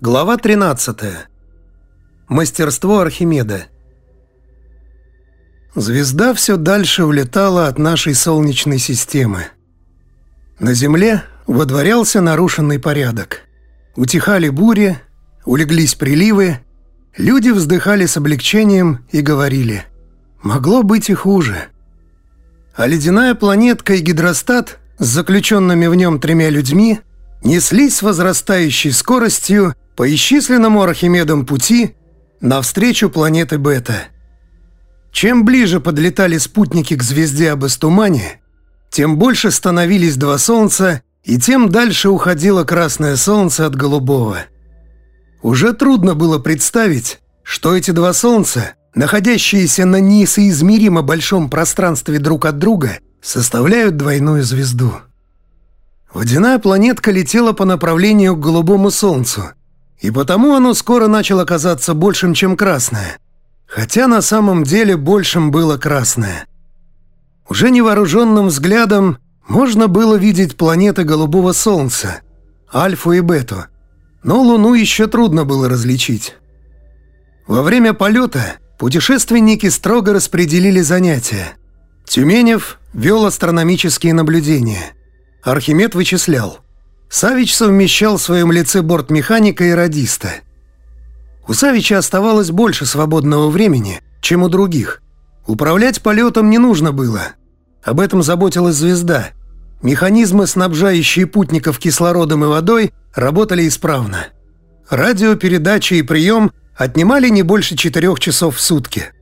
Глава 13. Мастерство Архимеда. Звезда все дальше улетала от нашей Солнечной системы. На Земле водворялся нарушенный порядок. Утихали бури, улеглись приливы, люди вздыхали с облегчением и говорили «Могло быть и хуже». А ледяная планетка и гидростат с заключенными в нем тремя людьми неслись с возрастающей скоростью по исчисленному Архимедом пути навстречу планеты Бета. Чем ближе подлетали спутники к звезде Абастумане, тем больше становились два Солнца, и тем дальше уходило Красное Солнце от Голубого. Уже трудно было представить, что эти два Солнца, находящиеся на несоизмеримо большом пространстве друг от друга, составляют двойную звезду. Водяная планетка летела по направлению к голубому Солнцу – и потому оно скоро начало казаться большим, чем красное. Хотя на самом деле большим было красное. Уже невооруженным взглядом можно было видеть планеты голубого солнца, Альфу и Бету, но Луну еще трудно было различить. Во время полета путешественники строго распределили занятия. Тюменев вел астрономические наблюдения. Архимед вычислял. Савич совмещал в своем лице бортмеханика и радиста. У Савича оставалось больше свободного времени, чем у других. Управлять полетом не нужно было. Об этом заботилась звезда. Механизмы, снабжающие путников кислородом и водой, работали исправно. Радиопередача и прием отнимали не больше четырех часов в сутки.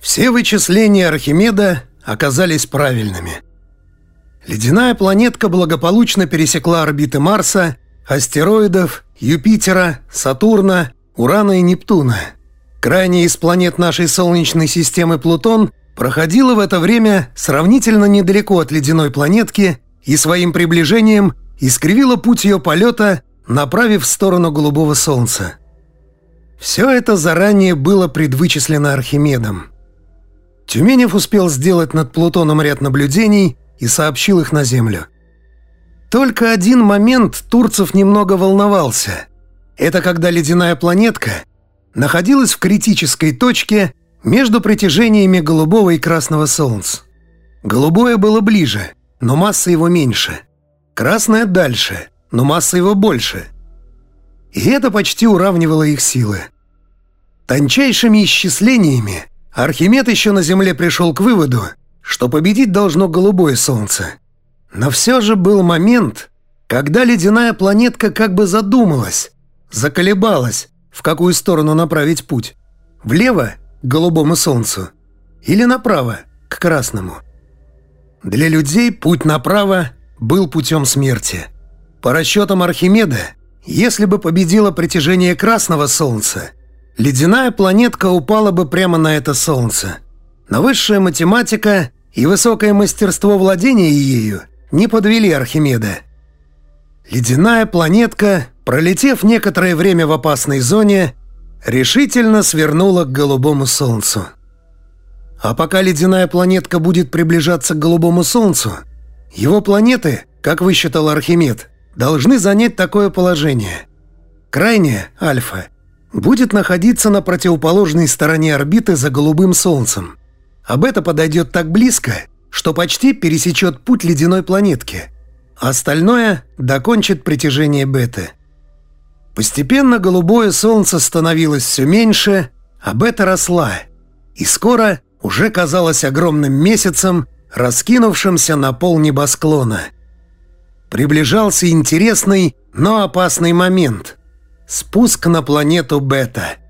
Все вычисления Архимеда оказались правильными – Ледяная планетка благополучно пересекла орбиты Марса, астероидов, Юпитера, Сатурна, Урана и Нептуна. Крайняя из планет нашей Солнечной системы Плутон проходила в это время сравнительно недалеко от ледяной планетки и своим приближением искривила путь ее полета, направив в сторону голубого Солнца. Все это заранее было предвычислено Архимедом. Тюменев успел сделать над Плутоном ряд наблюдений – и сообщил их на землю. Только один момент Турцев немного волновался. Это когда ледяная планетка находилась в критической точке между притяжениями голубого и красного солнц. Голубое было ближе, но масса его меньше. Красное дальше, но масса его больше. И это почти уравнивало их силы. Тончайшими исчислениями Архимед еще на Земле пришел к выводу, что победить должно голубое солнце. Но все же был момент, когда ледяная планетка как бы задумалась, заколебалась, в какую сторону направить путь. Влево – к голубому солнцу или направо – к красному. Для людей путь направо был путем смерти. По расчетам Архимеда, если бы победило притяжение красного солнца, ледяная планетка упала бы прямо на это солнце – но высшая математика и высокое мастерство владения ею не подвели Архимеда. Ледяная планетка, пролетев некоторое время в опасной зоне, решительно свернула к голубому солнцу. А пока ледяная планетка будет приближаться к голубому солнцу, его планеты, как высчитал Архимед, должны занять такое положение. Крайняя, Альфа, будет находиться на противоположной стороне орбиты за голубым солнцем – а подойдет так близко, что почти пересечет путь ледяной планетки. остальное докончит притяжение беты. Постепенно голубое солнце становилось все меньше, а бета росла. И скоро уже казалось огромным месяцем, раскинувшимся на пол небосклона. Приближался интересный, но опасный момент – спуск на планету Бета –